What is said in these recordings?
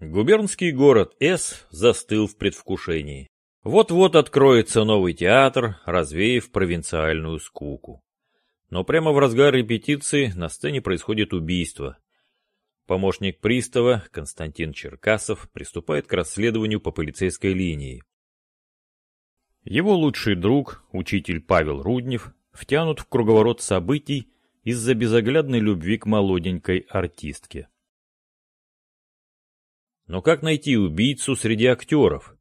Губернский город С застыл в предвкушении. Вот-вот откроется новый театр, развеяв провинциальную скуку. Но прямо в разгар репетиции на сцене происходит убийство. Помощник пристава Константин Черкасов приступает к расследованию по полицейской линии. Его лучший друг, учитель Павел Руднев, втянут в круговорот событий из-за безоглядной любви к молоденькой артистке. Но как найти убийцу среди актеров,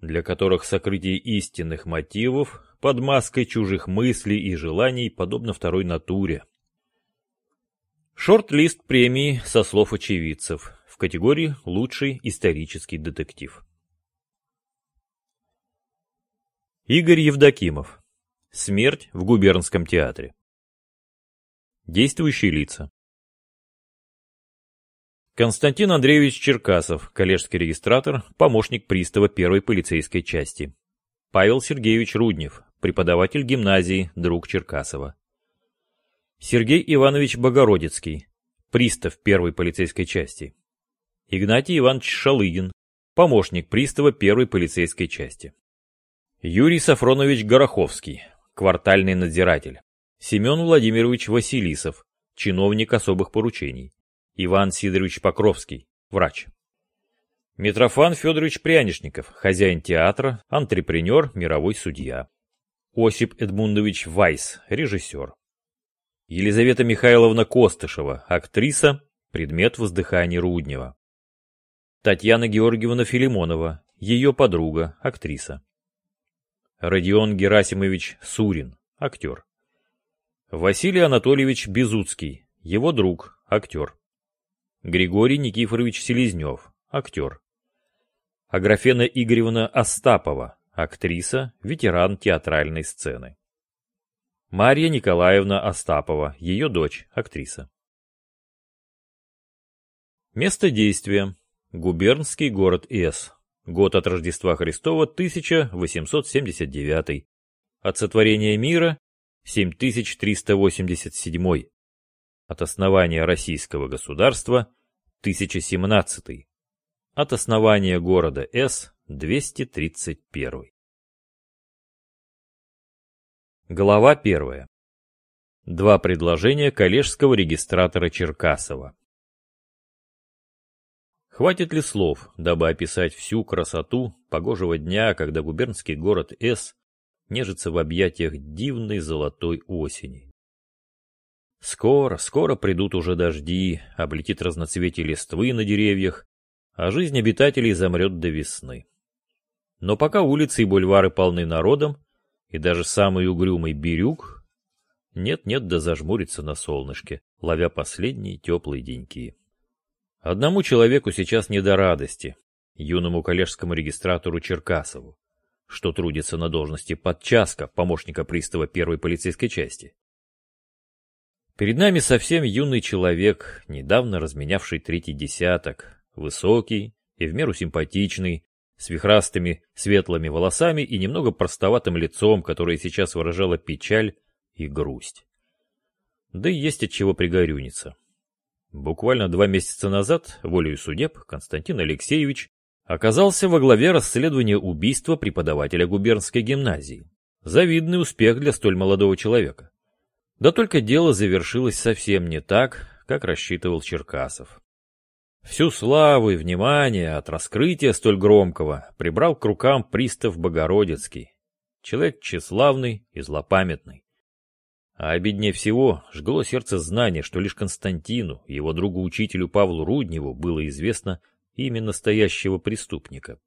для которых сокрытие истинных мотивов под маской чужих мыслей и желаний подобно второй натуре? Шорт-лист премии со слов очевидцев в категории «Лучший исторический детектив». Игорь Евдокимов. Смерть в губернском театре. Действующие лица. Константин Андреевич Черкасов, коллежский регистратор, помощник пристава первой полицейской части. Павел Сергеевич Руднев, преподаватель гимназии, друг Черкасова. Сергей Иванович Богородицкий, пристав первой полицейской части. Игнатий Иванович Шалыгин, помощник пристава первой полицейской части. Юрий Сафронович Гороховский, квартальный надзиратель. Семен Владимирович Василисов, чиновник особых поручений. Иван Сидорович Покровский, врач. Митрофан Федорович Прянишников, хозяин театра, антрепренер, мировой судья. Осип Эдмундович Вайс, режиссер. Елизавета Михайловна Костышева, актриса, предмет воздыхания Руднева. Татьяна Георгиевна Филимонова, ее подруга, актриса. Родион Герасимович Сурин, актер. Василий Анатольевич Безуцкий, его друг, актер. Григорий Никифорович Селезнев, актер. Аграфена Игоревна Остапова, актриса, ветеран театральной сцены. Марья Николаевна Остапова, ее дочь, актриса. Место действия. Губернский город С. Год от Рождества Христова 1879. От сотворения мира 7387. От основания российского государства 1017. От основания города С 231. Глава 1. Два предложения коллежского регистратора Черкасова. Хватит ли слов, дабы описать всю красоту погожего дня, когда губернский город С нежится в объятиях дивной золотой осени? Скоро, скоро придут уже дожди, облетит разноцветие листвы на деревьях, а жизнь обитателей замрет до весны. Но пока улицы и бульвары полны народом, и даже самый угрюмый Бирюк нет-нет да зажмурится на солнышке, ловя последние теплые деньки. Одному человеку сейчас не до радости, юному коллежскому регистратору Черкасову, что трудится на должности подчаска помощника пристава первой полицейской части. Перед нами совсем юный человек, недавно разменявший третий десяток, высокий и в меру симпатичный, с вихрастыми светлыми волосами и немного простоватым лицом, которое сейчас выражало печаль и грусть. Да и есть от чего пригорюниться. Буквально два месяца назад, волею судеб, Константин Алексеевич оказался во главе расследования убийства преподавателя губернской гимназии. Завидный успех для столь молодого человека. Да только дело завершилось совсем не так, как рассчитывал Черкасов. Всю славу и внимание от раскрытия столь громкого прибрал к рукам пристав Богородицкий, человек тщеславный и злопамятный. А обиднее всего жгло сердце знание, что лишь Константину, его другу-учителю Павлу Рудневу, было известно имя настоящего преступника.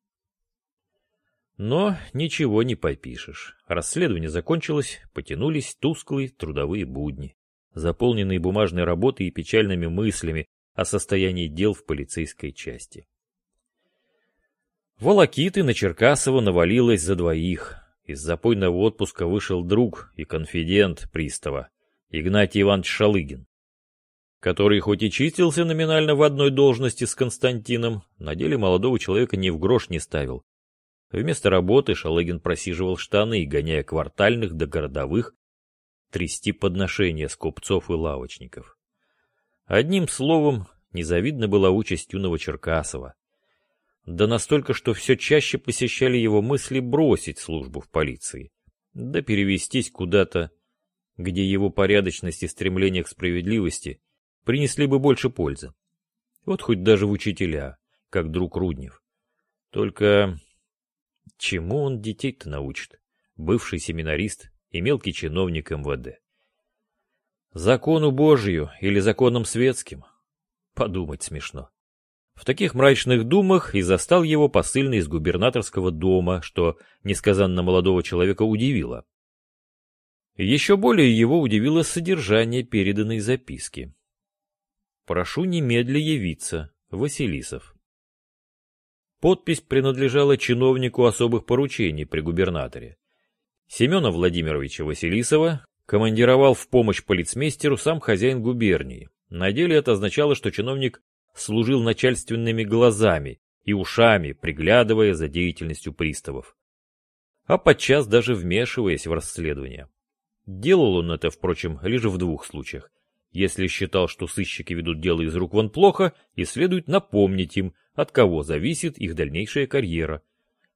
Но ничего не попишешь. Расследование закончилось, потянулись тусклые трудовые будни, заполненные бумажной работой и печальными мыслями о состоянии дел в полицейской части. Волокиты на Черкасова навалилось за двоих, из запойного отпуска вышел друг и конфидент пристава, Игнатий Иванович Шалыгин, который хоть и чистился номинально в одной должности с Константином, на деле молодого человека ни в грош не ставил. Вместо работы Шалыгин просиживал штаны, гоняя квартальных до городовых, трясти подношения с купцов и лавочников. Одним словом, незавидна была участь юного Черкасова, да настолько, что все чаще посещали его мысли бросить службу в полиции, да перевестись куда-то, где его порядочность и стремление к справедливости принесли бы больше пользы. Вот хоть даже в учителя, как друг Руднев. Только чему он детей-то научит? Бывший семинарист и мелкий чиновник МВД. Закону Божию или законом светским? Подумать смешно. В таких мрачных думах и застал его посыльный из губернаторского дома, что несказанно молодого человека удивило. Еще более его удивило содержание переданной записки. «Прошу немедля явиться, Василисов». Подпись принадлежала чиновнику особых поручений при губернаторе. Семена Владимировича Василисова командировал в помощь полицмейстеру сам хозяин губернии. На деле это означало, что чиновник служил начальственными глазами и ушами, приглядывая за деятельностью приставов. А подчас даже вмешиваясь в расследование. Делал он это, впрочем, лишь в двух случаях. Если считал, что сыщики ведут дело из рук вон плохо, и следует напомнить им, от кого зависит их дальнейшая карьера.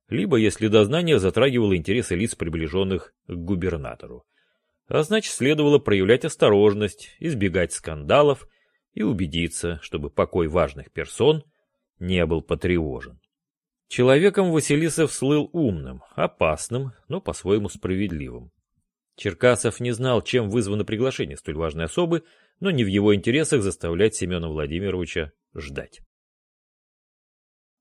Либо если дознание затрагивало интересы лиц, приближенных к губернатору. А значит, следовало проявлять осторожность, избегать скандалов и убедиться, чтобы покой важных персон не был потревожен. Человеком Василисов слыл умным, опасным, но по-своему справедливым. Черкасов не знал, чем вызвано приглашение столь важной особы, но не в его интересах заставлять Семена Владимировича ждать.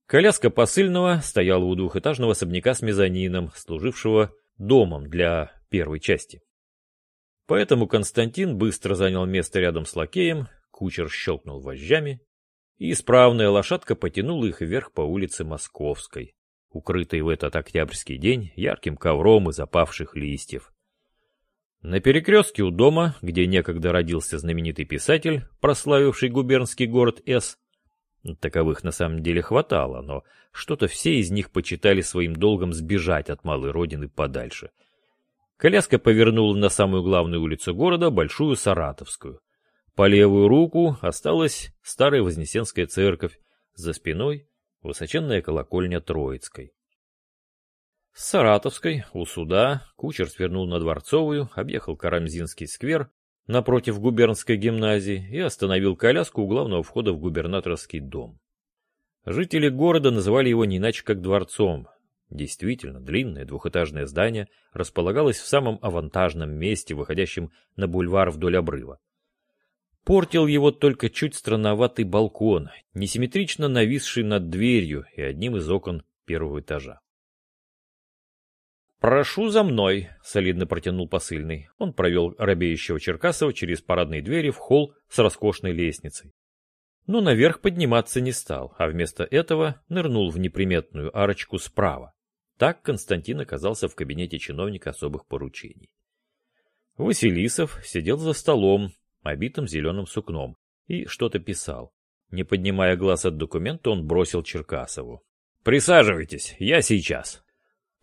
Коляска посыльного стояла у двухэтажного особняка с мезонином, служившего домом для первой части. Поэтому Константин быстро занял место рядом с лакеем, Кучер щелкнул вожжами, и исправная лошадка потянула их вверх по улице Московской, укрытой в этот октябрьский день ярким ковром из опавших листьев. На перекрестке у дома, где некогда родился знаменитый писатель, прославивший губернский город С, таковых на самом деле хватало, но что-то все из них почитали своим долгом сбежать от малой родины подальше. Коляска повернула на самую главную улицу города, Большую Саратовскую. По левую руку осталась старая Вознесенская церковь, за спиной высоченная колокольня Троицкой. С Саратовской, у суда, кучер свернул на Дворцовую, объехал Карамзинский сквер напротив губернской гимназии и остановил коляску у главного входа в губернаторский дом. Жители города называли его не иначе как дворцом. Действительно, длинное двухэтажное здание располагалось в самом авантажном месте, выходящем на бульвар вдоль обрыва. Портил его только чуть странноватый балкон, несимметрично нависший над дверью и одним из окон первого этажа. «Прошу за мной», — солидно протянул посыльный. Он провел робеющего Черкасова через парадные двери в холл с роскошной лестницей. Но наверх подниматься не стал, а вместо этого нырнул в неприметную арочку справа. Так Константин оказался в кабинете чиновника особых поручений. Василисов сидел за столом, обитым зеленым сукном, и что-то писал. Не поднимая глаз от документа, он бросил Черкасову. «Присаживайтесь, я сейчас».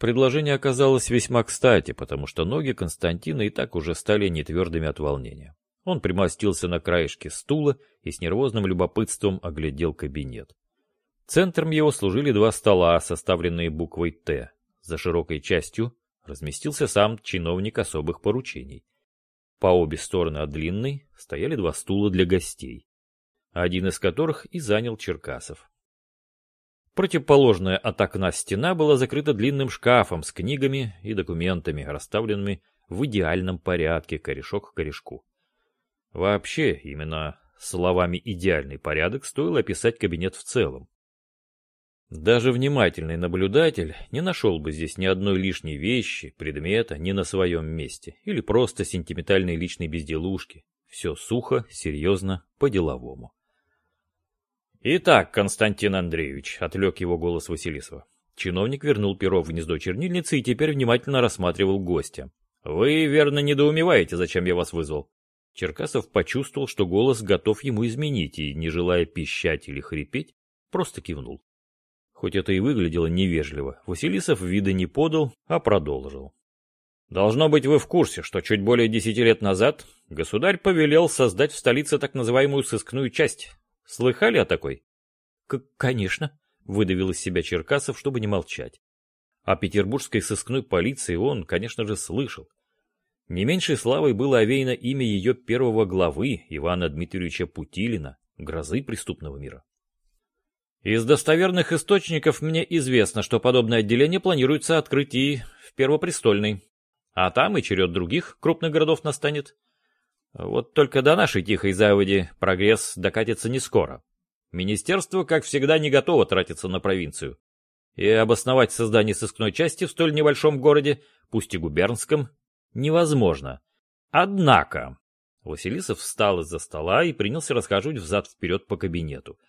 Предложение оказалось весьма кстати, потому что ноги Константина и так уже стали нетвердыми от волнения. Он примостился на краешке стула и с нервозным любопытством оглядел кабинет. Центром его служили два стола, составленные буквой «Т». За широкой частью разместился сам чиновник особых поручений. По обе стороны от длинной стояли два стула для гостей, один из которых и занял Черкасов. Противоположная от окна стена была закрыта длинным шкафом с книгами и документами, расставленными в идеальном порядке, корешок к корешку. Вообще, именно словами «идеальный порядок» стоило описать кабинет в целом. Даже внимательный наблюдатель не нашел бы здесь ни одной лишней вещи, предмета не на своем месте, или просто сентиментальной личной безделушки. Все сухо, серьезно, по-деловому. «Итак, Константин Андреевич», — отвлек его голос Василисова. Чиновник вернул перо в гнездо чернильницы и теперь внимательно рассматривал гостя. «Вы, верно, недоумеваете, зачем я вас вызвал?» Черкасов почувствовал, что голос готов ему изменить, и, не желая пищать или хрипеть, просто кивнул. Хоть это и выглядело невежливо, Василисов вида не подал, а продолжил. Должно быть, вы в курсе, что чуть более десяти лет назад государь повелел создать в столице так называемую сыскную часть. Слыхали о такой? — Конечно. выдавил из себя Черкасов, чтобы не молчать. О петербургской сыскной полиции он, конечно же, слышал. Не меньшей славой было овеяно имя ее первого главы, Ивана Дмитриевича Путилина, грозы преступного мира. Из достоверных источников мне известно, что подобное отделение планируется открыть и в Первопрестольной. А там и черед других крупных городов настанет. Вот только до нашей тихой заводи прогресс докатится не скоро. Министерство, как всегда, не готово тратиться на провинцию. И обосновать создание сыскной части в столь небольшом городе, пусть и губернском, невозможно. Однако... Василисов встал из-за стола и принялся расхаживать взад-вперед по кабинету.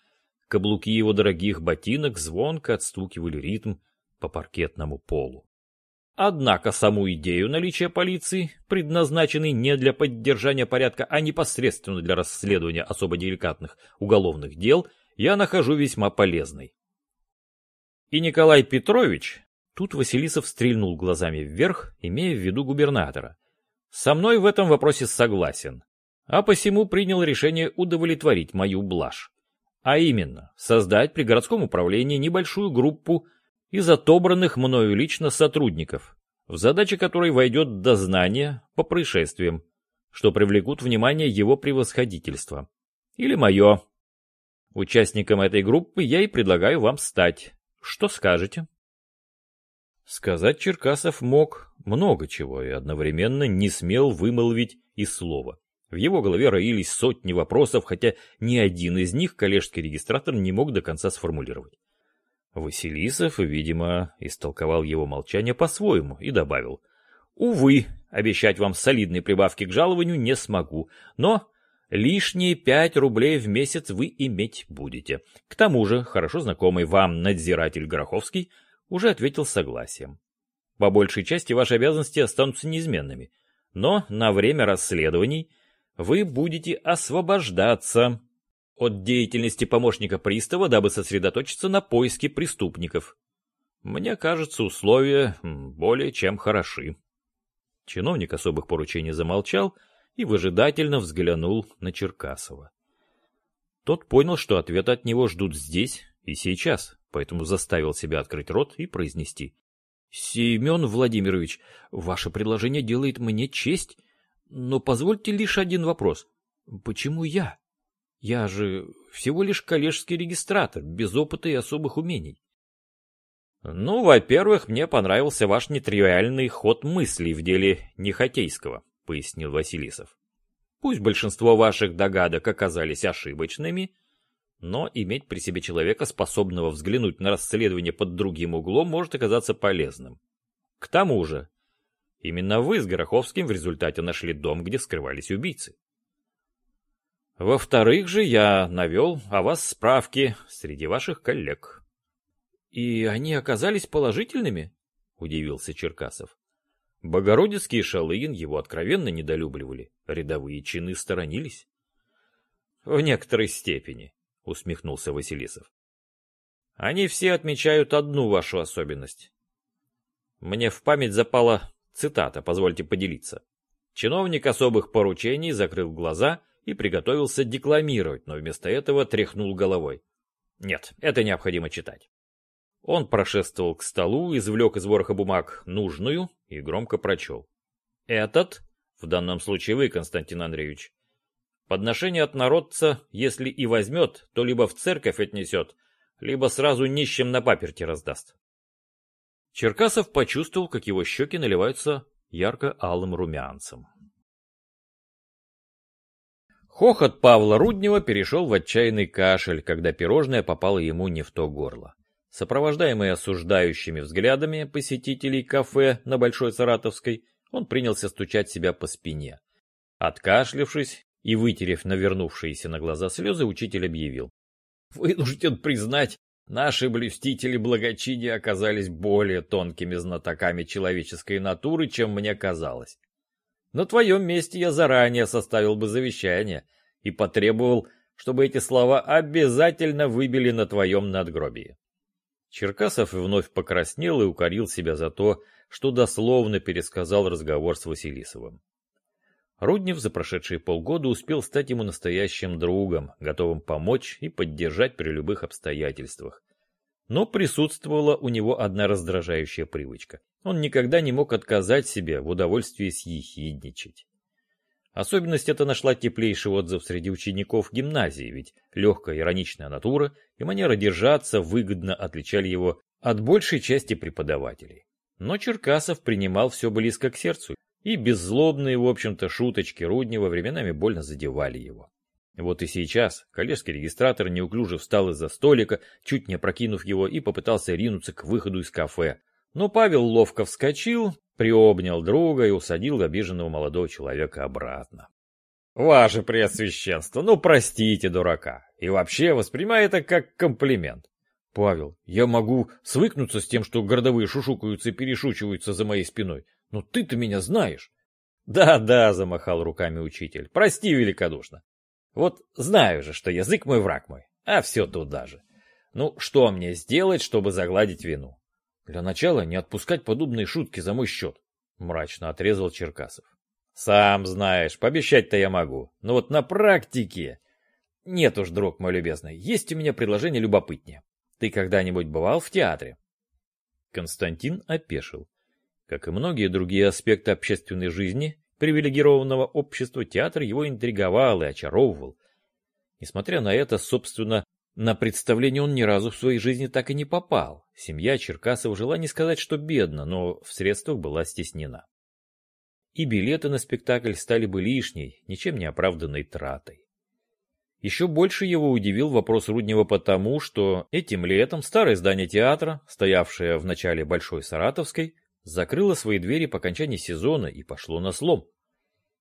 Каблуки его дорогих ботинок звонко отстукивали ритм по паркетному полу. Однако саму идею наличия полиции, предназначенной не для поддержания порядка, а непосредственно для расследования особо деликатных уголовных дел, я нахожу весьма полезной. И Николай Петрович, тут Василисов стрельнул глазами вверх, имея в виду губернатора, со мной в этом вопросе согласен, а посему принял решение удовлетворить мою блажь. А именно, создать при городском управлении небольшую группу из отобранных мною лично сотрудников, в задачи которой войдет дознание по происшествиям, что привлекут внимание его превосходительства. Или мое. Участником этой группы я и предлагаю вам стать. Что скажете? Сказать Черкасов мог много чего и одновременно не смел вымолвить и слова. В его голове роились сотни вопросов, хотя ни один из них коллежский регистратор не мог до конца сформулировать. Василисов, видимо, истолковал его молчание по-своему и добавил. «Увы, обещать вам солидные прибавки к жалованию не смогу, но лишние пять рублей в месяц вы иметь будете. К тому же, хорошо знакомый вам надзиратель Гороховский уже ответил согласием. По большей части ваши обязанности останутся неизменными, но на время расследований вы будете освобождаться от деятельности помощника пристава, дабы сосредоточиться на поиске преступников. Мне кажется, условия более чем хороши. Чиновник особых поручений замолчал и выжидательно взглянул на Черкасова. Тот понял, что ответ от него ждут здесь и сейчас, поэтому заставил себя открыть рот и произнести. — Семен Владимирович, ваше предложение делает мне честь, но позвольте лишь один вопрос. Почему я? Я же всего лишь коллежский регистратор, без опыта и особых умений. Ну, во-первых, мне понравился ваш нетривиальный ход мыслей в деле Нехотейского, пояснил Василисов. Пусть большинство ваших догадок оказались ошибочными, но иметь при себе человека, способного взглянуть на расследование под другим углом, может оказаться полезным. К тому же, именно вы с Гороховским в результате нашли дом, где скрывались убийцы. Во-вторых же, я навел о вас справки среди ваших коллег. — И они оказались положительными? — удивился Черкасов. Богородицкий и Шалыгин его откровенно недолюбливали, рядовые чины сторонились. — В некоторой степени, — усмехнулся Василисов. — Они все отмечают одну вашу особенность. Мне в память запала цитата, позвольте поделиться. Чиновник особых поручений закрыл глаза — и приготовился декламировать, но вместо этого тряхнул головой. Нет, это необходимо читать. Он прошествовал к столу, извлек из вороха бумаг нужную и громко прочел. Этот, в данном случае вы, Константин Андреевич, подношение от народца, если и возьмет, то либо в церковь отнесет, либо сразу нищим на паперти раздаст. Черкасов почувствовал, как его щеки наливаются ярко-алым румянцем. Хохот Павла Руднева перешел в отчаянный кашель, когда пирожное попало ему не в то горло. Сопровождаемый осуждающими взглядами посетителей кафе на Большой Саратовской, он принялся стучать себя по спине. Откашлившись и вытерев навернувшиеся на глаза слезы, учитель объявил. «Вынужден признать, наши блюстители благочиния оказались более тонкими знатоками человеческой натуры, чем мне казалось. На твоем месте я заранее составил бы завещание и потребовал, чтобы эти слова обязательно выбили на твоем надгробии. Черкасов вновь покраснел и укорил себя за то, что дословно пересказал разговор с Василисовым. Руднев за прошедшие полгода успел стать ему настоящим другом, готовым помочь и поддержать при любых обстоятельствах. Но присутствовала у него одна раздражающая привычка. Он никогда не мог отказать себе в удовольствии съехидничать. Особенность эта нашла теплейший отзыв среди учеников гимназии, ведь легкая ироничная натура и манера держаться выгодно отличали его от большей части преподавателей. Но Черкасов принимал все близко к сердцу, и беззлобные, в общем-то, шуточки Руднева временами больно задевали его. Вот и сейчас коллежский регистратор неуклюже встал из-за столика, чуть не опрокинув его, и попытался ринуться к выходу из кафе. Но Павел ловко вскочил, приобнял друга и усадил обиженного молодого человека обратно. «Ваше Преосвященство, ну простите дурака, и вообще воспринимай это как комплимент. Павел, я могу свыкнуться с тем, что городовые шушукаются и перешучиваются за моей спиной, но ты-то меня знаешь». «Да-да», — замахал руками учитель, — «прости великодушно. Вот знаю же, что язык мой враг мой, а все туда же. Ну, что мне сделать, чтобы загладить вину? Для начала не отпускать подобные шутки за мой счет, мрачно отрезал Черкасов. Сам знаешь, пообещать-то я могу, но вот на практике... Нет уж, друг мой любезный, есть у меня предложение любопытнее. Ты когда-нибудь бывал в театре? Константин опешил. Как и многие другие аспекты общественной жизни, привилегированного общества, театр его интриговал и очаровывал. Несмотря на это, собственно, на представление он ни разу в своей жизни так и не попал. Семья Черкасова жила не сказать, что бедно, но в средствах была стеснена. И билеты на спектакль стали бы лишней, ничем не оправданной тратой. Еще больше его удивил вопрос Руднева потому, что этим летом старое здание театра, стоявшее в начале Большой Саратовской, закрыло свои двери по окончании сезона и пошло на слом.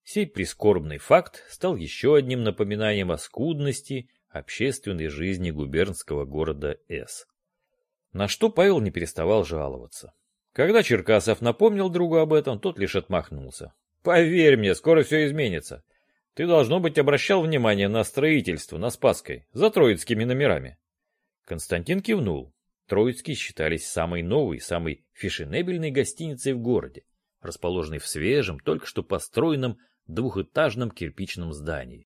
Сей прискорбный факт стал еще одним напоминанием о скудности общественной жизни губернского города С. На что Павел не переставал жаловаться. Когда Черкасов напомнил другу об этом, тот лишь отмахнулся. «Поверь мне, скоро все изменится. Ты, должно быть, обращал внимание на строительство на Спасской, за троицкими номерами». Константин кивнул. Троицкие считались самой новой, самой фешенебельной гостиницей в городе, расположенной в свежем, только что построенном двухэтажном кирпичном здании.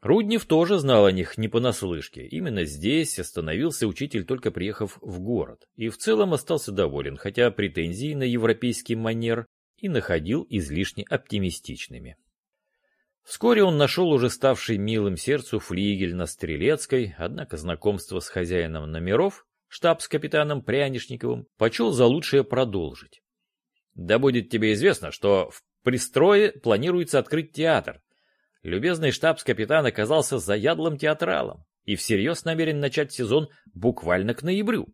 Руднев тоже знал о них не понаслышке. Именно здесь остановился учитель, только приехав в город, и в целом остался доволен, хотя претензии на европейский манер и находил излишне оптимистичными. Вскоре он нашел уже ставший милым сердцу флигель на Стрелецкой, однако знакомство с хозяином номеров, штабс-капитаном Прянишниковым, почел за лучшее продолжить. Да будет тебе известно, что в пристрое планируется открыть театр, Любезный штабс-капитан оказался заядлым театралом и всерьез намерен начать сезон буквально к ноябрю.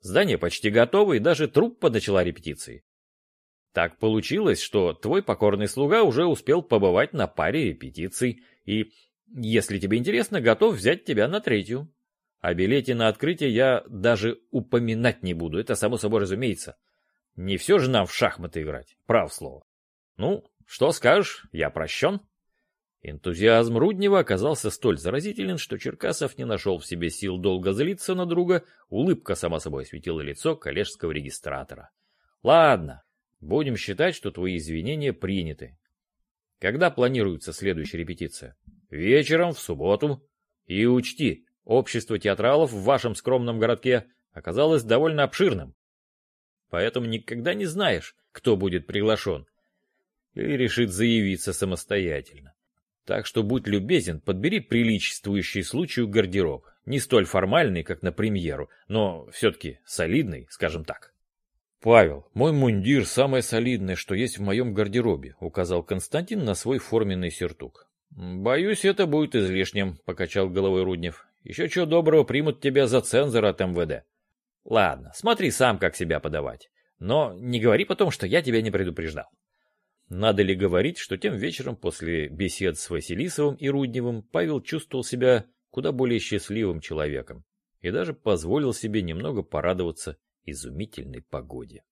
Здание почти готово, и даже труппа начала репетиции. Так получилось, что твой покорный слуга уже успел побывать на паре репетиций, и, если тебе интересно, готов взять тебя на третью. О билете на открытие я даже упоминать не буду, это само собой разумеется. Не все же нам в шахматы играть, прав слово. Ну, что скажешь, я прощен? Энтузиазм Руднева оказался столь заразителен, что Черкасов не нашел в себе сил долго злиться на друга, улыбка сама собой осветила лицо коллежского регистратора. «Ладно, будем считать, что твои извинения приняты. Когда планируется следующая репетиция? Вечером, в субботу. И учти, общество театралов в вашем скромном городке оказалось довольно обширным. Поэтому никогда не знаешь, кто будет приглашен или решит заявиться самостоятельно. Так что будь любезен, подбери приличествующий случаю гардероб. Не столь формальный, как на премьеру, но все-таки солидный, скажем так. «Павел, мой мундир самое солидное, что есть в моем гардеробе», указал Константин на свой форменный сюртук. «Боюсь, это будет излишним», — покачал головой Руднев. «Еще чего доброго примут тебя за цензора от МВД». «Ладно, смотри сам, как себя подавать. Но не говори потом, что я тебя не предупреждал». Надо ли говорить, что тем вечером после бесед с Василисовым и Рудневым Павел чувствовал себя куда более счастливым человеком и даже позволил себе немного порадоваться изумительной погоде.